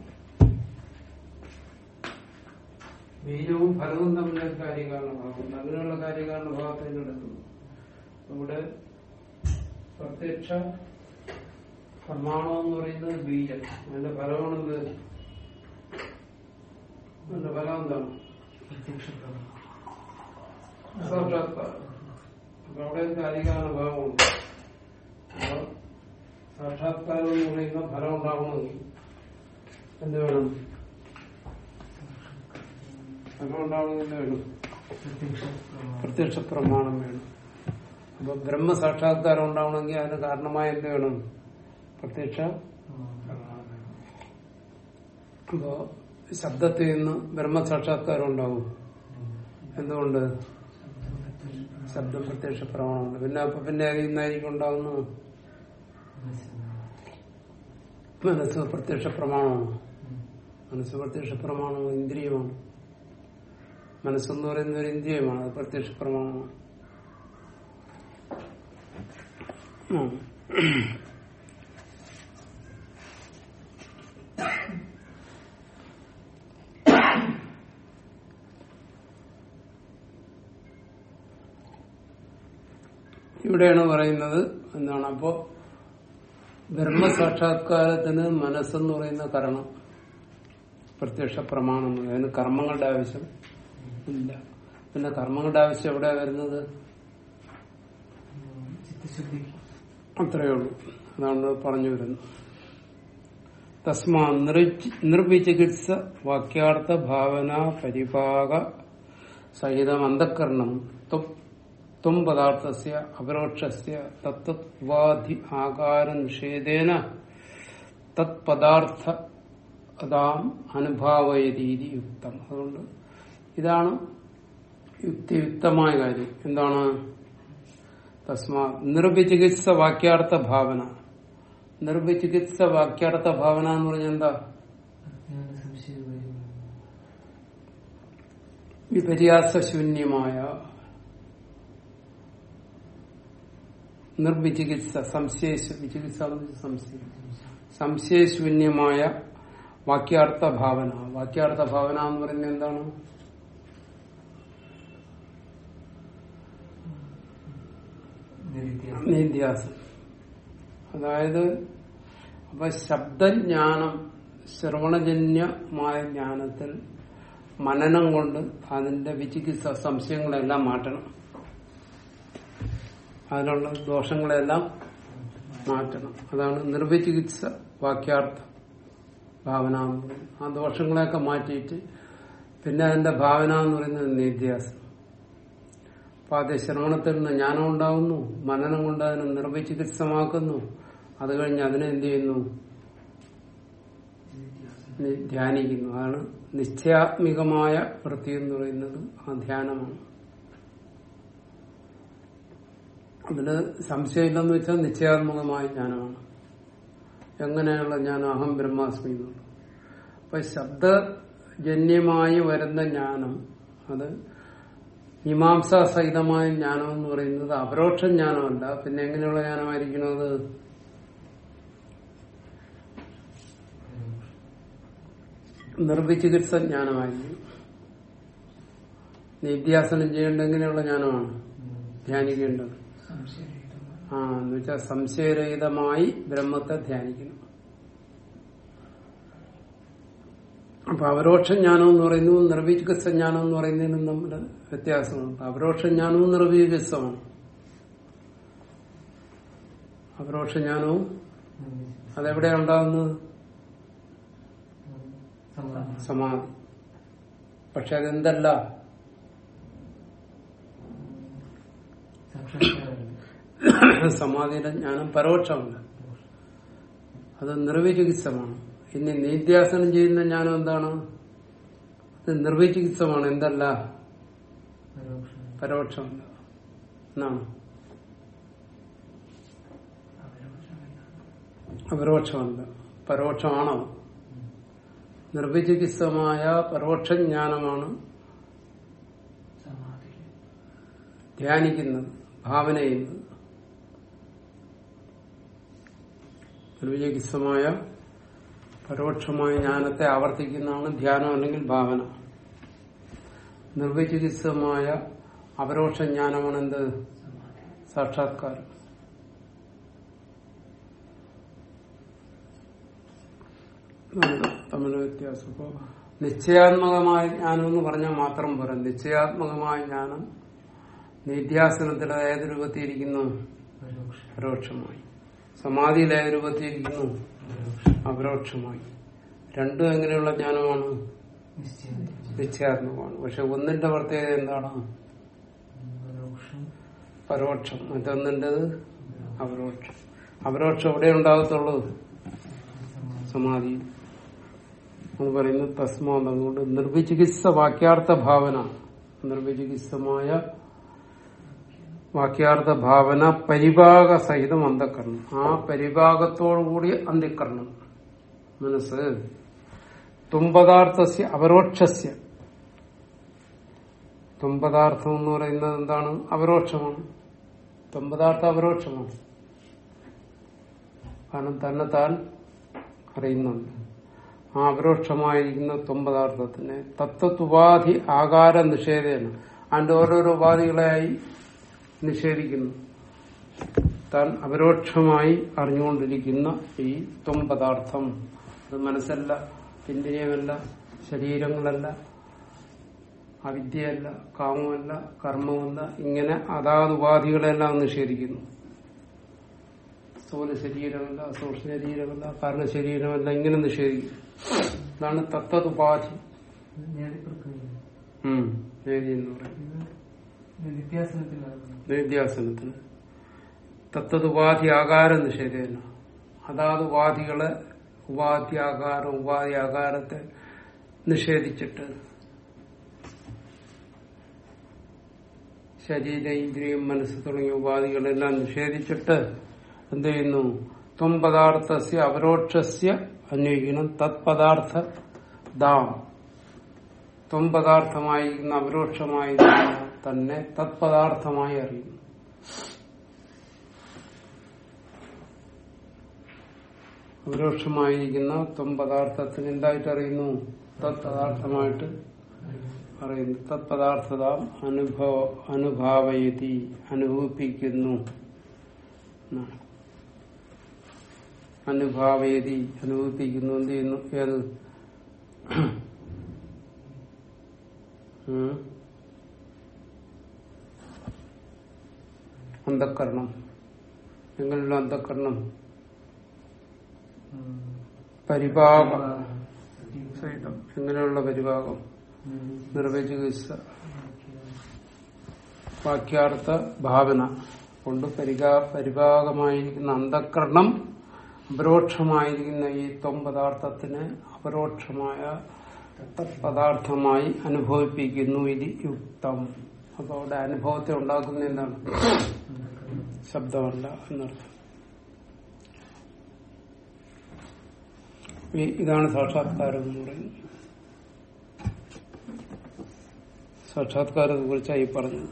ബീജവും ഫലവും തമ്മിലൊരു കാര്യകാരണഭാവം അങ്ങനെയുള്ള കാര്യകാരണഭാവത്തിൽ എടുക്കുന്നു ഇവിടെ പ്രത്യക്ഷ പ്രമാണം എന്ന് പറയുന്നത് ബീജം അതിന്റെ ഫലമാണെന്ത് അതിന്റെ ഫലം. എന്താണ് സാക്ഷാത്കാരം അപ്പൊ അവിടെ കാര്യകാരണ ഭാവമുണ്ട്. അപ്പൊ സാക്ഷാത്കാരം എന്ന് പറയുന്ന ഫലം ഉണ്ടാകണമെങ്കിൽ എന്ത് വേണം? ഫലം ഉണ്ടാകണമെങ്കിൽ എന്ത് വേണം? പ്രത്യക്ഷ പ്രമാണം വേണം. അപ്പൊ ബ്രഹ്മ സാക്ഷാത്കാരം ഉണ്ടാവണമെങ്കിൽ അതിന് കാരണമായ എന്ത് വേണം? പ്രത്യക്ഷ അപ്പോ ശബ്ദത്തിൽ നിന്ന് ബ്രഹ്മ സാക്ഷാത്കാരം ഉണ്ടാവും. എന്തുകൊണ്ട്? ശബ്ദം പ്രത്യക്ഷ പ്രമാണമുണ്ട്. പിന്നെ അപ്പൊ പിന്നെ അതിൽ നിന്നായിരിക്കും മനസ്സ് പ്രത്യക്ഷ പ്രമാണമാണ്. മനസ്സ് പ്രത്യക്ഷ പ്രമാണം ഇന്ദ്രിയമാണ്. മനസ്സെന്ന് പറയുന്ന ഒരു ഇന്ദ്രിയമാണ് അത് പ്രത്യക്ഷ പ്രമാണമാണ്. ഇവിടെയാണ് പറയുന്നത് എന്താണ്? അപ്പോ ബ്രഹ്മസാക്ഷാത്കാരത്തിന് മനസ്സെന്ന് പറയുന്ന കാരണം പ്രത്യക്ഷ പ്രമാണം അതിന് കർമ്മങ്ങളുടെ ആവശ്യം ഇല്ല. പിന്നെ കർമ്മങ്ങളുടെ ആവശ്യം എവിടെയാ വരുന്നത്? അത്രയേ ഉള്ളൂ. അതാണ് പറഞ്ഞു വരുന്നത്. തസ്മാ നിർവിചികിത്സ വാക്യാർത്ഥ ഭാവന പരിപാക സഹിതം അന്ധക്കരണം ത്വം പദാർത്ഥസ്യ അപരോക്ഷസ്യ ഉപാധി ആകാര നിഷേധേന തത് പദാർത്ഥ അതാം അനുഭാവയരീതി യുക്തം. അതുകൊണ്ട് ഇതാണ് യുക്തിയുക്തമായ കാര്യം. എന്താണ്? തസ്മാ നിർവിചികിത്സ വാക്യാർത്ഥ ഭാവന. നിർവിചികിത്സ വാക്യാർത്ഥ ഭാവന എന്ന് പറഞ്ഞാൽ എന്താ? വിപര്യാസശൂന്യമായ നിർവിചികിത്സ സംശയ വിചികിത്സ എന്ന് വെച്ചാൽ സംശയം. സംശയശൂന്യമായ വാക്യാർത്ഥ ഭാവന. വാക്യാർത്ഥ ഭാവന എന്ന് പറയുന്നത് എന്താണ്? അതായത് അപ്പൊ ശബ്ദജ്ഞാനം ശ്രവണജന്യമായ ജ്ഞാനത്തിൽ മനനം കൊണ്ട് അതിന്റെ വിചികിത്സ സംശയങ്ങളെല്ലാം മാറ്റണം. അതിലുള്ള ദോഷങ്ങളെല്ലാം മാറ്റണം. അതാണ് നിർവചികിത്സ വാക്യാർത്ഥം ഭാവന എന്ന് പറയുന്നത് ആ ദോഷങ്ങളെയൊക്കെ മാറ്റിയിട്ട് പിന്നെ അതിന്റെ ഭാവന എന്ന് പറയുന്നത് നിത്യാസം. അപ്പൊ അത് ശ്രവണത്തിൽ നിന്ന് ജ്ഞാനം ഉണ്ടാകുന്നു മനനം കൊണ്ട് അതിനെ നിർവചികിത്സമാക്കുന്നു. അത് കഴിഞ്ഞ് അതിനെ എന്ത് ചെയ്യുന്നു? ധ്യാനിക്കുന്നു. അതാണ് നിശ്ചയാത്മികമായ വൃത്തി എന്ന് പറയുന്നത് ആ ധ്യാനമാണ്. അതിന് സംശയമില്ലെന്ന് വെച്ചാൽ നിശ്ചയാത്മകമായ ജ്ഞാനമാണ്. എങ്ങനെയുള്ള ജ്ഞാനം? അഹം ബ്രഹ്മാസ്മി. എന്നുള്ളത് അപ്പൊ ശബ്ദജന്യമായി വരുന്ന ജ്ഞാനം അത് മീമാംസാ സഹിതമായ ജ്ഞാനം എന്ന് പറയുന്നത് അപരോക്ഷ ജ്ഞാനമല്ല. പിന്നെ എങ്ങനെയുള്ള ജ്ഞാനമായിരിക്കണത് നിർവിചികിത്സ ജ്ഞാനമായിരിക്കും. നിത്യാസനം ചെയ്യേണ്ട എങ്ങനെയുള്ള ജ്ഞാനമാണ്? ധ്യാനിക്കേണ്ടത്. ആ എന്ന് വെച്ചാൽ സംശയരഹിതമായി ബ്രഹ്മത്തെ ധ്യാനിക്കുന്നു. അപ്പൊ അപരോക്ഷ ജ്ഞാനം എന്ന് പറയുന്നു നിർവിചികിത്സ ജ്ഞാനം എന്ന് പറയുന്നതിനും തമ്മിൽ വ്യത്യാസമുണ്ട്. അപരോക്ഷ ജ്ഞാനവും നിർവിചികിത്സമാണ് അപരോക്ഷ ജ്ഞാനവും അതെവിടെയാണ് ഉണ്ടാകുന്നത് സമാധി. പക്ഷെ അതെന്തല്ല? (coughs) സമാധിയുടെ ജ്ഞാനം പരോക്ഷമല്ല അത് നിർവിചികിത്സമാണ്. ഇനി നിത്യാസനം ചെയ്യുന്ന ജ്ഞാനം എന്താണ്? അത് നിർവിചികിത്സമാണ്. എന്തല്ല? പരോക്ഷം. പരോക്ഷമല്ല എന്നാണ്. അപരോക്ഷമല്ല പരോക്ഷമാണോ നിർവിചികിത്സമായ പരോക്ഷ ജ്ഞാനമാണ് സമാധി ധ്യാനിക്കുന്നത് ഭാവന ചെയ്യുന്നത് നിർവിചികിത്സമായ പരോക്ഷമായ ജ്ഞാനത്തെ ആവർത്തിക്കുന്നതാണ് ധ്യാനം അല്ലെങ്കിൽ ഭാവന. നിർവിചികിത്സമായ അപരോക്ഷ ജ്ഞാനമാണ് എന്ത് സാക്ഷാത്കാരം തമ്മിൽ വ്യത്യാസം. ഇപ്പോ നിശ്ചയാത്മകമായ ജ്ഞാനം എന്ന് പറഞ്ഞാൽ മാത്രം പോരാ. നിശ്ചയാത്മകമായ ജ്ഞാനം നിത്യാസനത്തിൽ ഏത് രൂപത്തിയിരിക്കുന്നു. പരോക്ഷമായി. ഏത് രൂപത്തിയിരിക്കുന്നു അപരോക്ഷമായി. രണ്ടും എങ്ങനെയുള്ള ജ്ഞാനമാണ്? നിശ്ചയം നിശ്ചയാത്മകമാണ്. പക്ഷെ ഒന്നിന്റെ പ്രത്യേകത എന്താണ്? പരോക്ഷം. പരോക്ഷം. മറ്റൊന്നിന്റെത് അപരോക്ഷം. അപരോക്ഷം എവിടെ ഉണ്ടാകത്തുള്ളൂ? സമാധി. എന്ന് പറയുന്നത് തസ്മാത്. അതുകൊണ്ട് നിർവിചികിത്സ വാക്യാർത്ഥ ഭാവന. നിർവിചികിത്സമായ വാക്യാർത്ഥ ഭാവന പരിഭാഗ സഹിതം അന്ധക്കരണം ആ പരിഭാഗത്തോടുകൂടി അന്തിക്കരണം മനസ്സ്. തുമ്പദാർത്ഥസ്യ അപരോക്ഷസ്യ തുമ്പദാർത്ഥം എന്ന് പറയുന്നത് എന്താണ്? അപരോക്ഷമാണ് തുമ്പദാർത്ഥ അപരോക്ഷമാണ് കാരണം തന്നെ താൻ അറിയുന്നുണ്ട്. ആ അപരോക്ഷമായിരിക്കുന്ന തുമ്പദാർത്ഥത്തിന് തത്വത്തുപാധി ആകാര നിഷേധേന അതിന്റെ ഓരോരോ ഉപാധികളെയായി നിഷേധിക്കുന്നു. താൻ അപരോക്ഷമായി അറിഞ്ഞുകൊണ്ടിരിക്കുന്ന ഈ ത്വം പദാർത്ഥം അത് മനസ്സല്ല ഇന്ദ്രിയമല്ല ശരീരങ്ങളല്ല അവിദ്യയല്ല കാമമല്ല കർമ്മമല്ല ഇങ്ങനെ അതാത് ഉപാധികളെല്ലാം നിഷേധിക്കുന്നു. സ്ഥൂല ശരീരമല്ല സൂക്ഷ്മ ശരീരമല്ല കാരണ ശരീരമല്ല ഇങ്ങനെ നിഷേധിക്കും ഇതാണ് തത്വതുപാധി. നേടി പ്രക്രിയ തത്തത് ഉപാധി നിത്യാസനത്തിന് ആകാര നിഷേധേന അതാത് ഉപാധികളെ ഉപാധി ആകാരം ഉപാധി ആകാരത്തെ നിഷേധിച്ചിട്ട് ശരീര ഇന്ദ്രിയം മനസ്സ് തുടങ്ങിയ ഉപാധികളെല്ലാം നിഷേധിച്ചിട്ട് എന്ത് ചെയ്യുന്നു ത്വം പദാർത്ഥസ്യ അപരോക്ഷസ്യ തത് പദാർത്ഥ ദാം. ത്വം പദാർത്ഥമായിരിക്കുന്ന അപരോക്ഷമായി തന്നെ തത്പദാർത്ഥമായി അറിയുന്നു. അപരോക്ഷമായിരിക്കുന്ന ത്വം എന്തായിട്ട് അറിയുന്നു? തത്പദാർത്ഥമായിട്ട് അറിയുന്നു തത്പദാർത്ഥത അനുഭവ അനുഭാവയതി അനുഭവിപ്പിക്കുന്നു. അനുഭാവയതി അനുഭവിപ്പിക്കുന്നു. എന്ത് ചെയ്യുന്നു? ഏത്? അന്ധക്കരണം നിങ്ങളുടെ അന്ധക്കരണം പരിഭാഗം സഹിതം. എങ്ങനെയുള്ള പരിഭാഗം നിർവചികിത്സ വാക്യാർത്ഥ ഭാവന കൊണ്ട് പരികാ പരിഭാഗമായിരിക്കുന്ന അന്ധക്കരണം അപരോക്ഷമായിരിക്കുന്ന ഈ ത്വം പദാർത്ഥത്തിന് അപരോക്ഷമായ പദാർത്ഥമായി അനുഭവിപ്പിക്കുന്നു. ഇത് യുക്തം. അപ്പൊ അവിടെ അനുഭവത്തെ ഉണ്ടാക്കുന്ന എന്താണ്? ശബ്ദമല്ല എന്നർത്ഥം. ഇതാണ് സാക്ഷാത്കാരം എന്ന് പറയുന്നത്. സാക്ഷാത്കാരത്തെ കുറിച്ചായി പറഞ്ഞത്.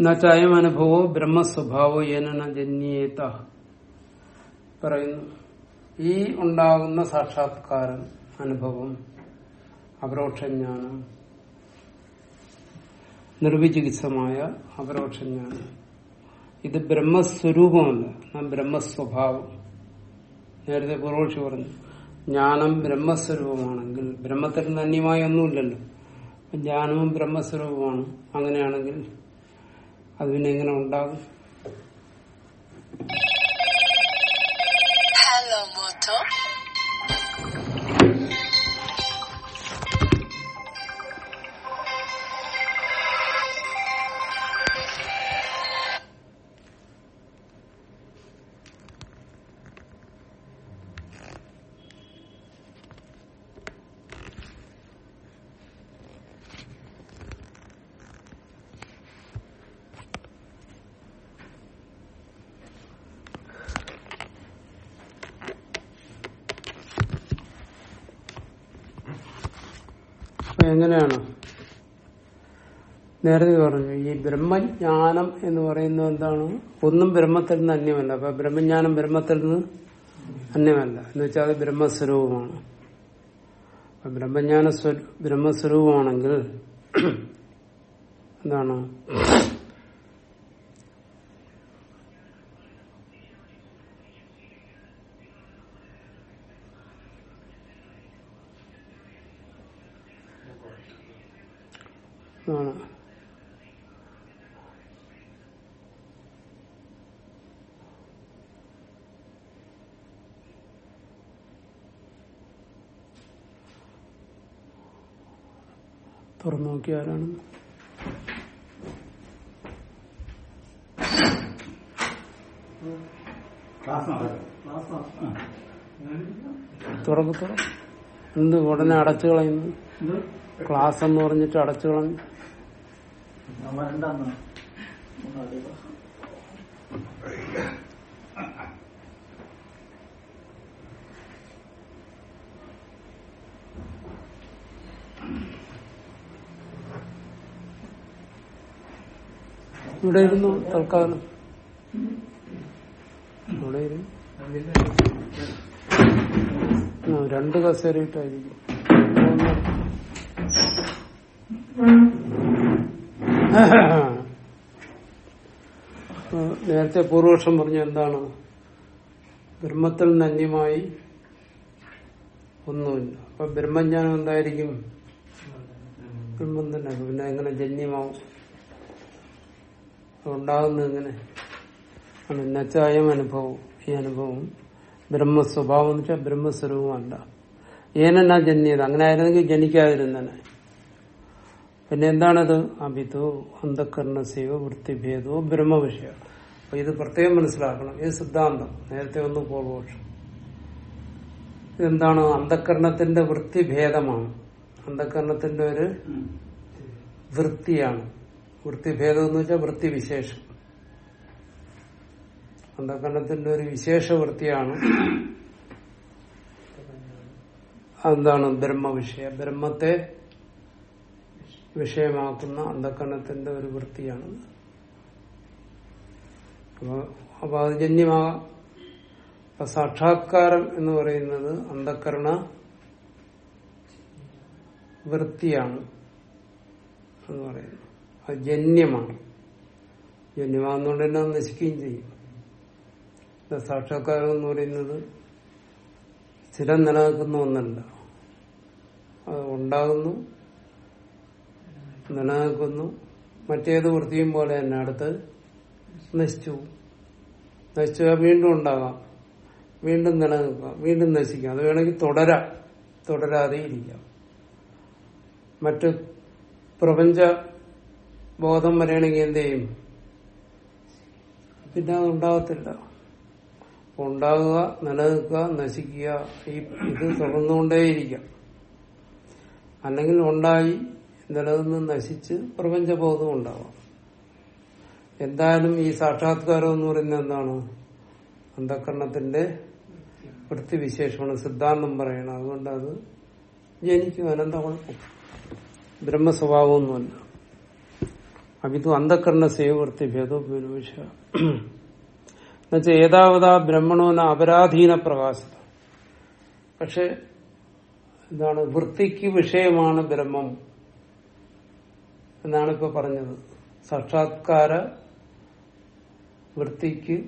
നച്ചായം അനുഭവോ ബ്രഹ്മസ്വഭാവോ ഏനന ജന്യേത പറയുന്നു. ഈ ഉണ്ടാകുന്ന സാക്ഷാത്കാരം അനുഭവം അപരോക്ഷജ്ഞാനം നിർവിചികിത്സമായ അപരോക്ഷജ്ഞാനം. ഇത് ബ്രഹ്മസ്വരൂപമല്ല എന്നാൽ ബ്രഹ്മസ്വഭാവം. നേരത്തെ പൂർവക്ഷി പറഞ്ഞു ജ്ഞാനം ബ്രഹ്മസ്വരൂപമാണെങ്കിൽ ബ്രഹ്മത്തിൽ നിന്ന് അന്യമായ ഒന്നുമില്ലല്ലോ. ജ്ഞാനവും ബ്രഹ്മസ്വരൂപമാണ്. അങ്ങനെയാണെങ്കിൽ അത് പിന്നെ എങ്ങനെ ഉണ്ടാകും? momento എങ്ങനെയാണ്? നേരത്തെ പറഞ്ഞു ഈ ബ്രഹ്മജ്ഞാനം എന്ന് പറയുന്നത് എന്താണ്? ഒന്നും ബ്രഹ്മത്തിൽ നിന്ന് അന്യമല്ല. അപ്പൊ ബ്രഹ്മജ്ഞാനം ബ്രഹ്മത്തിൽ നിന്ന് അന്യമല്ല. എന്ന് വെച്ചാൽ അത് ബ്രഹ്മസ്വരൂപമാണ്. അപ്പൊ ബ്രഹ്മജ്ഞാന സ്വര- ബ്രഹ്മസ്വരൂപമാണെങ്കിൽ എന്താണ്? ആണ്. തുറന്നു നോക്കിയാലാണ് ക്ലാസ് നടക്കും. തുറക്ക് തുറ. എന്ത് ഉടനെ അടച്ചു കളയുന്നു? ക്ലാസ് എന്ന് പറഞ്ഞിട്ട് അടച്ചു കളഞ്ഞു. ഇവിടെ ഇരുന്നു തൽക്കാലം. ഇവിടെ ഇരുന്നു. രണ്ട് കസേരയിട്ടായിരിക്കും നേരത്തെ പൂർവക്ഷം പറഞ്ഞ എന്താണ്? ബ്രഹ്മത്തിൽ നിന്ന് അന്യമായി ഒന്നുമില്ല അപ്പൊ ബ്രഹ്മജ്ഞാനം എന്തായിരിക്കും? ബ്രഹ്മം തന്നെ. പിന്നെ എങ്ങനെ ജന്യമാവും? ഉണ്ടാകുന്നത് എങ്ങനെ? നച്ചായം അനുഭവം. ഈ അനുഭവം ബ്രഹ്മസ്വഭാവം എന്ന് വെച്ചാൽ ബ്രഹ്മസ്വരൂപമല്ല ഏനെന്നാ ജന്യത് അങ്ങനെ ആയിരുന്നെങ്കിൽ ജനിക്കാതിരുന്നനെ. പിന്നെ എന്താണത്? അഭിതോ അന്ധകരണസേവ വൃത്തിഭേദോ ബ്രഹ്മവിഷയ. അപ്പൊ ഇത് പ്രത്യേകം മനസ്സിലാക്കണം. ഇത് സിദ്ധാന്തം. നേരത്തെ ഒന്ന് പൂർവപക്ഷം ഇതെന്താണ്? അന്ധകരണത്തിന്റെ വൃത്തിഭേദമാണ്. അന്ധകരണത്തിന്റെ ഒരു വൃത്തിയാണ്. വൃത്തിഭേദം എന്ന് വെച്ചാൽ വൃത്തിവിശേഷം. അന്ധകരണത്തിന്റെ ഒരു വിശേഷ വൃത്തിയാണ് എന്താണ് ബ്രഹ്മവിഷയ? ബ്രഹ്മത്തെ വിഷയമാക്കുന്ന അന്ധകരണത്തിന്റെ ഒരു വൃത്തിയാണ്. അപ്പൊ അത് ജന്യമാകാം. അപ്പൊ സാക്ഷാത്കാരം എന്ന് പറയുന്നത് അന്ധകരണ വൃത്തിയാണ് എന്ന് പറയുന്നു. അത് ജന്യമാണ്. ജന്യമാകുന്നതുകൊണ്ട് തന്നെ നശിക്കുകയും ചെയ്യും. സാക്ഷാത്കാരം എന്ന് പറയുന്നത് സ്ഥിരം നിലനിൽക്കുന്ന ഒന്നല്ല. അത് ഉണ്ടാകുന്നു നിലനിൽക്കുന്നു മറ്റേത് വൃത്തിയും പോലെ തന്നെ. അടുത്ത് നശിച്ചു. നശിച്ചു വീണ്ടും ഉണ്ടാകാം വീണ്ടും നിലനിൽക്കാം. വീണ്ടും നശിക്കാം. അത് വേണമെങ്കിൽ തുടരാം. തുടരാതെ ഇരിക്കാം. മറ്റ് പ്രപഞ്ച ബോധം വരണമെങ്കിൽ എന്ത് ചെയ്യും? പിന്നെ അത് ഉണ്ടാകത്തില്ല ഉണ്ടാകുക നിലനിൽക്കുക നശിക്കുക. ഈ ഇത് തുടർന്നുകൊണ്ടേയിരിക്കാം. അല്ലെങ്കിൽ ഉണ്ടായി നിലനിന്ന് നശിച്ച് പ്രപഞ്ചബോധം ഉണ്ടാവാം. എന്തായാലും ഈ സാക്ഷാത്കാരം എന്ന് പറയുന്നത് എന്താണ്? അന്ധകരണത്തിന്റെ വൃത്തിവിശേഷമാണ് സിദ്ധാന്തം പറയണം. അതുകൊണ്ട് അത് ജനിക്കും അനന്ത കുഴപ്പം ബ്രഹ്മസ്വഭാവമൊന്നുമല്ല അവിതു അന്ധകരണ സേവൃത്തി ഭേദോ പുരുഷ എന്നുവെച്ചാൽ ഏതാവതാ ബ്രഹ്മണോന അപരാധീന പ്രകാശത പക്ഷെ എന്താണ് വൃത്തിക്ക് വിഷയമാണ് ബ്രഹ്മം എന്നാണ് ഇപ്പൊ പറഞ്ഞത്. സാക്ഷാത്കാര വൃത്തിക്ക്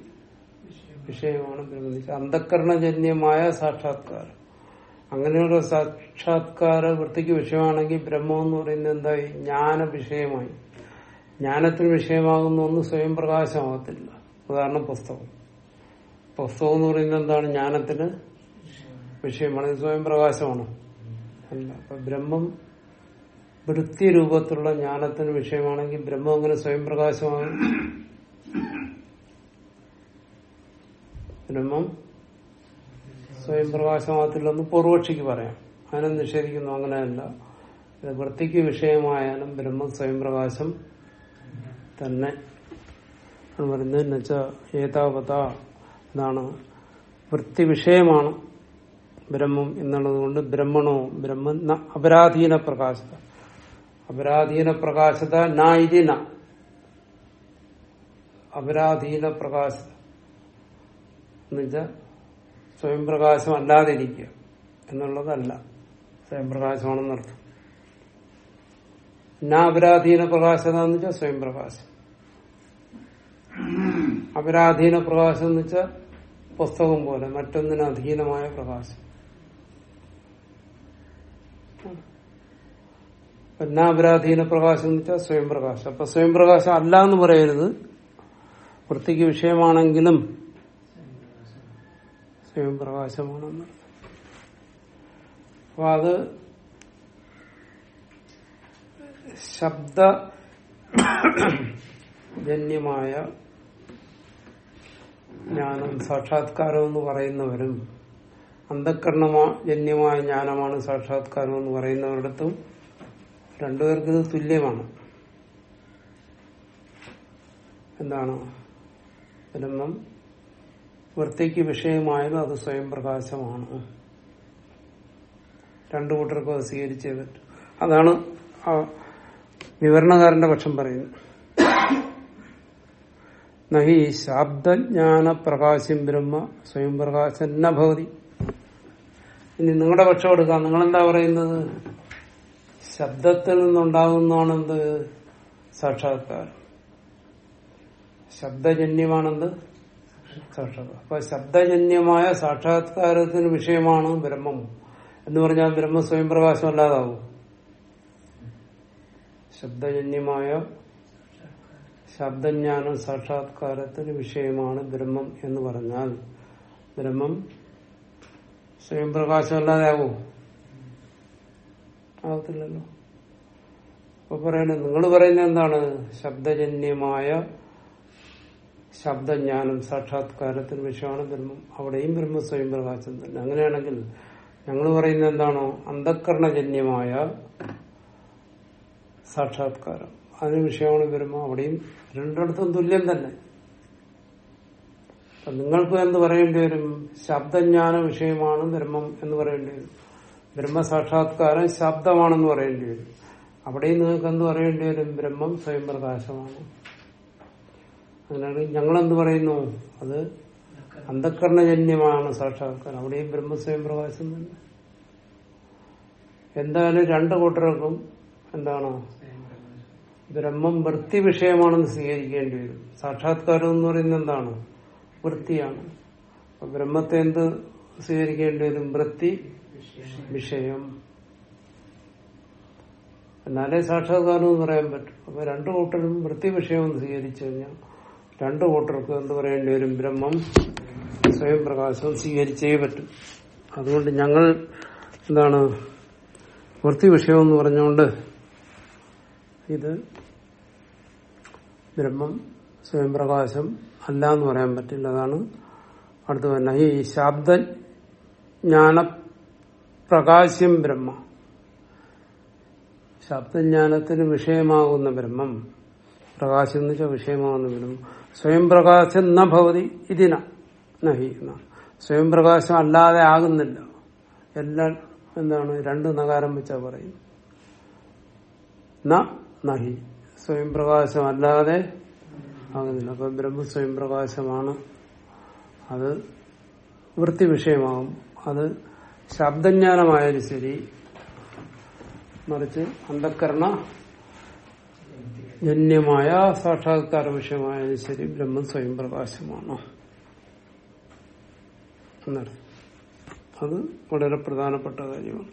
വിഷയമാണ് ബ്രഹ്മം. അന്ധക്കരണജന്യമായ സാക്ഷാത്കാരം. അങ്ങനെയുള്ള സാക്ഷാത്കാര വൃത്തിക്ക് വിഷയമാണെങ്കിൽ ബ്രഹ്മം എന്ന് പറയുന്നത് എന്തായി? ജ്ഞാന വിഷയമായി ജ്ഞാനത്തിന് വിഷയമാകുന്ന ഒന്ന് സ്വയം പ്രകാശമാകത്തില്ല ഉദാഹരണം പുസ്തകം. പുസ്തകം എന്ന് പറയുന്നത് എന്താണ്? ജ്ഞാനത്തിന് വിഷയമാണ്. സ്വയം പ്രകാശമാണ്. അല്ല അപ്പൊ ബ്രഹ്മം വൃത്തി രൂപത്തിലുള്ള ജ്ഞാനത്തിന് വിഷയമാണെങ്കിൽ ബ്രഹ്മം അങ്ങനെ സ്വയം പ്രകാശമാണ്. ബ്രഹ്മം സ്വയം പ്രകാശമാകത്തില്ലെന്ന് പൂർവക്ഷിക്ക് പറയാം. അങ്ങനെ നിഷേധിക്കുന്നു അങ്ങനെയല്ല. വൃത്തിക്ക് വിഷയമായാലും ബ്രഹ്മം സ്വയം പ്രകാശം തന്നെ. എന്ന് പറയുന്നത് എന്നുവെച്ച ഏതാവത ഇതാണ് വൃത്തി വിഷയമാണ് ബ്രഹ്മം എന്നുള്ളത് കൊണ്ട് ബ്രഹ്മണോ ബ്രഹ്മ ന അപരാധീന പ്രകാശത. അപരാധീന പ്രകാശത ന ഇതി ന. അപരാധീന പ്രകാശത. എന്നുവെച്ചാൽ സ്വയം പ്രകാശം അല്ലാതിരിക്കുക എന്നുള്ളതല്ല. സ്വയം പ്രകാശമാണെന്നർത്ഥം അപരാധീന പ്രകാശത എന്ന് വെച്ചാൽ സ്വയം പ്രകാശം അപരാധീന പ്രകാശം എന്ന് വെച്ചാൽ പുസ്തകം പോലെ മറ്റൊന്നിന് അധീനമായ പ്രകാശം അപരാധീന പ്രകാശം എന്ന് വെച്ചാൽ സ്വയം പ്രകാശം. അപ്പൊ സ്വയം പ്രകാശം അല്ല എന്ന് പറയരുത്. വൃത്തിക്ക് വിഷയമാണെങ്കിലും സ്വയം പ്രകാശമാണെന്ന് അപ്പൊ അത് ശബ്ദ ജന്യമായ ജ്ഞാനം സാക്ഷാത്കാരം എന്ന് പറയുന്നവരും അന്ധകരണജന്യമായ ജ്ഞാനമാണ് സാക്ഷാത്കാരം എന്ന് പറയുന്നവരിടത്തും രണ്ടുപേർക്ക് തുല്യമാണ്. എന്താണ്? ബ്രഹ്മം വൃത്തിക്ക് വിഷയമായത് അത് സ്വയം പ്രകാശമാണ്. രണ്ടു കൂട്ടർക്കും അത് സ്വീകരിച്ചേ പറ്റും. അതാണ് വിവരണകാരന്റെ പക്ഷം പറയുന്നത്. നഹി ശാബ്ദജ്ഞാന പ്രകാശം ബ്രഹ്മ സ്വയം പ്രകാശ ഭവതി. ഇനി നിങ്ങളുടെ പക്ഷം എടുക്കാം. നിങ്ങളെന്താ പറയുന്നത്? ശബ്ദത്തിൽ നിന്നുണ്ടാകുന്നതാണെന്ത്? സാക്ഷാത്കാരം. ശബ്ദജന്യമാണെന്ത്? സാക്ഷാത്കാരം. അപ്പൊ ശബ്ദജന്യമായ സാക്ഷാത്കാരത്തിന് വിഷയമാണ് ബ്രഹ്മം. എന്ന് പറഞ്ഞാൽ ബ്രഹ്മ സ്വയം പ്രകാശം അല്ലാതാവും ശബ്ദജന്യമായ ശബ്ദജ്ഞാനം സാക്ഷാത്കാരത്തിന് വിഷയമാണ് ബ്രഹ്മം എന്ന് പറഞ്ഞാൽ. ബ്രഹ്മം സ്വയം പ്രകാശമല്ലാതെ ആവോ ആകത്തില്ലല്ലോ അപ്പൊ പറയണേ നിങ്ങൾ പറയുന്നത് എന്താണ്? ശബ്ദജന്യമായ ശബ്ദജ്ഞാനം സാക്ഷാത്കാരത്തിന് വിഷയമാണ് ബ്രഹ്മം. അവിടെയും ബ്രഹ്മ സ്വയം പ്രകാശം തന്നെ. അങ്ങനെയാണെങ്കിൽ ഞങ്ങൾ പറയുന്നത് എന്താണോ? അന്ധക്കരണജന്യമായ സാക്ഷാത്കാരം. അതിന് വിഷയമാണ് ബ്രഹ്മം. അവിടെയും രണ്ടിടത്തും തുല്യം തന്നെ. നിങ്ങൾക്ക് എന്ത് പറയേണ്ടി വരും? ശബ്ദജ്ഞാന വിഷയമാണ് ബ്രഹ്മം എന്ന് പറയേണ്ടി വരും. ബ്രഹ്മസാക്ഷാത്കാരം ശബ്ദമാണെന്ന് പറയേണ്ടി വരും. അവിടെയും നിങ്ങൾക്ക് എന്ത് പറയേണ്ടി വരും? ബ്രഹ്മം സ്വയം പ്രകാശമാണ്. അങ്ങനെയാണെങ്കിൽ ഞങ്ങളെന്ത് പറയുന്നു? അത് അന്ധക്കരണജന്യമാണ് സാക്ഷാത്കാരം. അവിടെയും ബ്രഹ്മ സ്വയം പ്രകാശം തന്നെ. എന്തായാലും രണ്ട് കൂട്ടർക്കും എന്താണ്? ബ്രഹ്മം വൃത്തി വിഷയമാണെന്ന് സ്വീകരിക്കേണ്ടി വരും. സാക്ഷാത്കാരം എന്ന് പറയുന്നത് എന്താണ്? വൃത്തിയാണ്. ബ്രഹ്മത്തെ എന്ത് സ്വീകരിക്കേണ്ടി വരും? വൃത്തി വിഷയം. എന്നാലേ സാക്ഷാത്കാരം എന്ന് പറയാൻ പറ്റും. അപ്പൊ രണ്ടു കൂട്ടരും വൃത്തി വിഷയം സ്വീകരിച്ചു കഴിഞ്ഞാൽ രണ്ടു കൂട്ടർക്കും എന്ത് പറയേണ്ടി വരും? ബ്രഹ്മം സ്വയം പ്രകാശം സ്വീകരിച്ചേ പറ്റും. അതുകൊണ്ട് ഞങ്ങൾ എന്താണ് വൃത്തി വിഷയം എന്ന് പറഞ്ഞുകൊണ്ട് ഇത് ബ്രഹ്മം സ്വയം പ്രകാശം അല്ല എന്ന് പറയാൻ പറ്റില്ല. അതാണ് അടുത്ത് തന്നെ ഈ ശബ്ദ പ്രകാശ്യം ബ്രഹ്മ. ശബ്ദജ്ഞാനത്തിന് വിഷയമാകുന്ന ബ്രഹ്മം. പ്രകാശം എന്ന് വെച്ചാൽ വിഷയമാകുന്ന ബ്രഹ്മം. സ്വയം പ്രകാശം ന ഭവതി ഇതിന നഹി സ്വയം പ്രകാശം അല്ലാതെ ആകുന്നില്ല. എല്ലാം എന്താണ്? രണ്ട് നകാരം വെച്ചാ പറയും. ന നഹി സ്വയം പ്രകാശം അല്ലാതെ ആകുന്നില്ല. അപ്പൊ ബ്രഹ്മ സ്വയം പ്രകാശമാണ് അത് വൃത്തി വിഷയമാകും അത് ശബ്ദജ്ഞാനമായാലും ശരി മറിച്ച് അന്ധക്കരണ ജന്യമായ സാക്ഷാത്കാര വിഷയമായാലും ശരി ബ്രഹ്മം സ്വയം പ്രകാശമാണ് അത് വളരെ പ്രധാനപ്പെട്ട കാര്യമാണ്.